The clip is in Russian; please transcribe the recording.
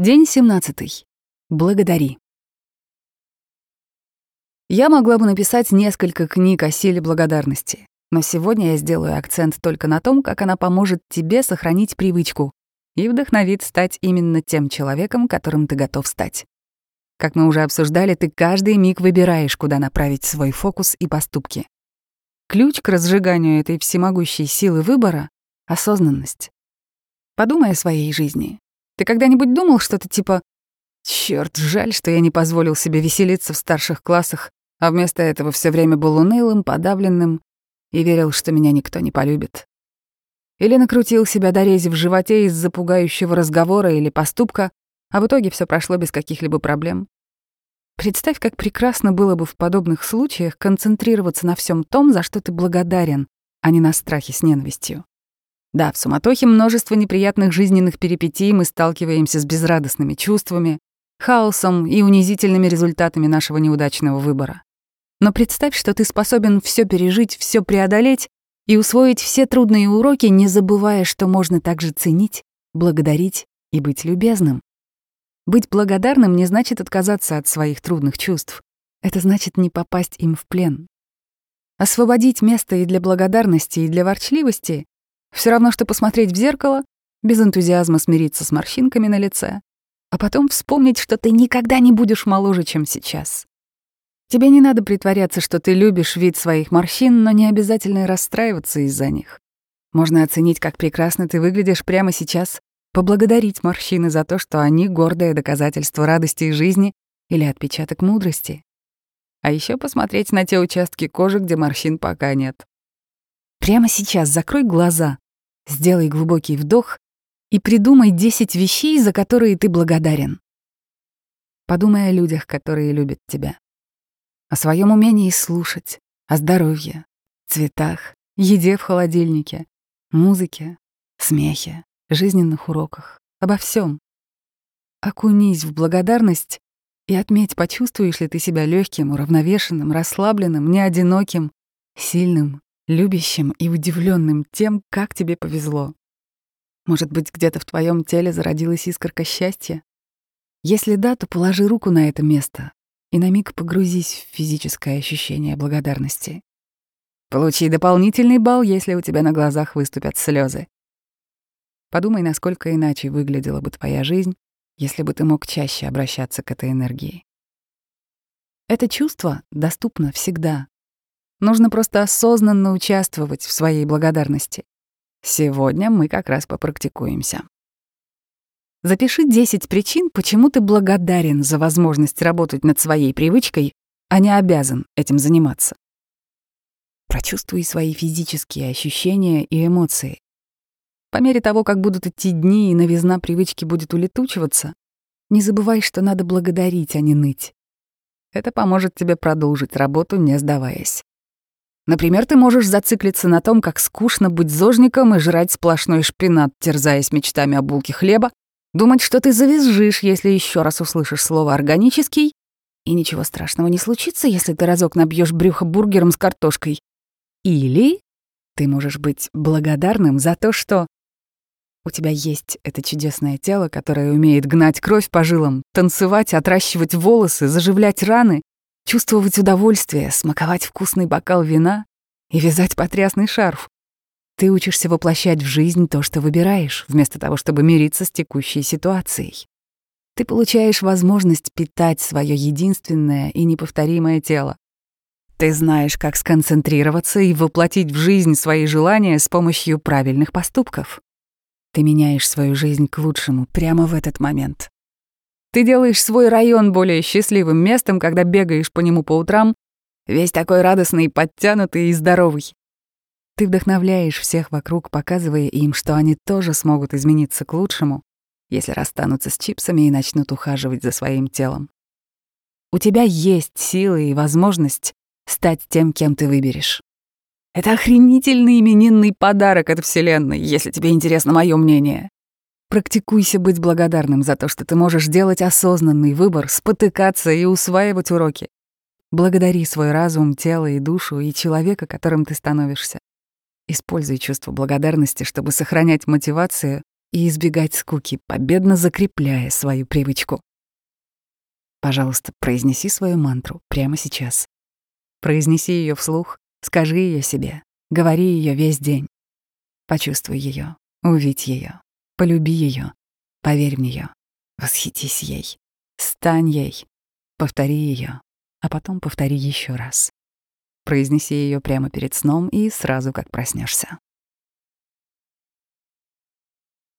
День 17. Благодари. Я могла бы написать несколько книг о силе благодарности, но сегодня я сделаю акцент только на том, как она поможет тебе сохранить привычку и вдохновит стать именно тем человеком, которым ты готов стать. Как мы уже обсуждали, ты каждый миг выбираешь, куда направить свой фокус и поступки. Ключ к разжиганию этой всемогущей силы выбора — осознанность. Подумай о своей жизни. Ты когда-нибудь думал что-то типа «Чёрт, жаль, что я не позволил себе веселиться в старших классах, а вместо этого все время был унылым, подавленным и верил, что меня никто не полюбит». Или накрутил себя до рези в животе из-за пугающего разговора или поступка, а в итоге все прошло без каких-либо проблем. Представь, как прекрасно было бы в подобных случаях концентрироваться на всем том, за что ты благодарен, а не на страхе с ненавистью. Да, в суматохе множество неприятных жизненных перипетий мы сталкиваемся с безрадостными чувствами, хаосом и унизительными результатами нашего неудачного выбора. Но представь, что ты способен все пережить, все преодолеть и усвоить все трудные уроки, не забывая, что можно также ценить, благодарить и быть любезным. Быть благодарным не значит отказаться от своих трудных чувств. Это значит не попасть им в плен. Освободить место и для благодарности, и для ворчливости все равно, что посмотреть в зеркало, без энтузиазма смириться с морщинками на лице, а потом вспомнить, что ты никогда не будешь моложе, чем сейчас. Тебе не надо притворяться, что ты любишь вид своих морщин, но не обязательно расстраиваться из-за них. Можно оценить, как прекрасно ты выглядишь прямо сейчас, поблагодарить морщины за то, что они — гордое доказательство радости и жизни или отпечаток мудрости. А еще посмотреть на те участки кожи, где морщин пока нет. Прямо сейчас закрой глаза, сделай глубокий вдох и придумай 10 вещей, за которые ты благодарен. Подумай о людях, которые любят тебя. О своем умении слушать, о здоровье, цветах, еде в холодильнике, музыке, смехе, жизненных уроках, обо всем. Окунись в благодарность и отметь, почувствуешь ли ты себя легким, уравновешенным, расслабленным, неодиноким, сильным любящим и удивленным тем, как тебе повезло. Может быть, где-то в твоем теле зародилась искорка счастья? Если да, то положи руку на это место и на миг погрузись в физическое ощущение благодарности. Получи дополнительный балл, если у тебя на глазах выступят слезы. Подумай, насколько иначе выглядела бы твоя жизнь, если бы ты мог чаще обращаться к этой энергии. Это чувство доступно всегда, Нужно просто осознанно участвовать в своей благодарности. Сегодня мы как раз попрактикуемся. Запиши 10 причин, почему ты благодарен за возможность работать над своей привычкой, а не обязан этим заниматься. Прочувствуй свои физические ощущения и эмоции. По мере того, как будут идти дни и новизна привычки будет улетучиваться, не забывай, что надо благодарить, а не ныть. Это поможет тебе продолжить работу, не сдаваясь. Например, ты можешь зациклиться на том, как скучно быть зожником и жрать сплошной шпинат, терзаясь мечтами о булке хлеба, думать, что ты завизжишь, если еще раз услышишь слово «органический», и ничего страшного не случится, если ты разок набьешь брюхо бургером с картошкой. Или ты можешь быть благодарным за то, что у тебя есть это чудесное тело, которое умеет гнать кровь по жилам, танцевать, отращивать волосы, заживлять раны, чувствовать удовольствие, смаковать вкусный бокал вина и вязать потрясный шарф. Ты учишься воплощать в жизнь то, что выбираешь, вместо того, чтобы мириться с текущей ситуацией. Ты получаешь возможность питать свое единственное и неповторимое тело. Ты знаешь, как сконцентрироваться и воплотить в жизнь свои желания с помощью правильных поступков. Ты меняешь свою жизнь к лучшему прямо в этот момент. Ты делаешь свой район более счастливым местом, когда бегаешь по нему по утрам, весь такой радостный, подтянутый и здоровый. Ты вдохновляешь всех вокруг, показывая им, что они тоже смогут измениться к лучшему, если расстанутся с чипсами и начнут ухаживать за своим телом. У тебя есть силы и возможность стать тем, кем ты выберешь. Это охренительный именинный подарок от Вселенной, если тебе интересно мое мнение. Практикуйся быть благодарным за то, что ты можешь делать осознанный выбор, спотыкаться и усваивать уроки. Благодари свой разум, тело и душу и человека, которым ты становишься. Используй чувство благодарности, чтобы сохранять мотивацию и избегать скуки, победно закрепляя свою привычку. Пожалуйста, произнеси свою мантру прямо сейчас. Произнеси ее вслух, скажи ее себе, говори ее весь день. Почувствуй ее, увидь ее, полюби ее, поверь в нее, восхитись ей, стань ей, повтори ее, а потом повтори еще раз. Произнеси ее прямо перед сном и сразу как проснешься.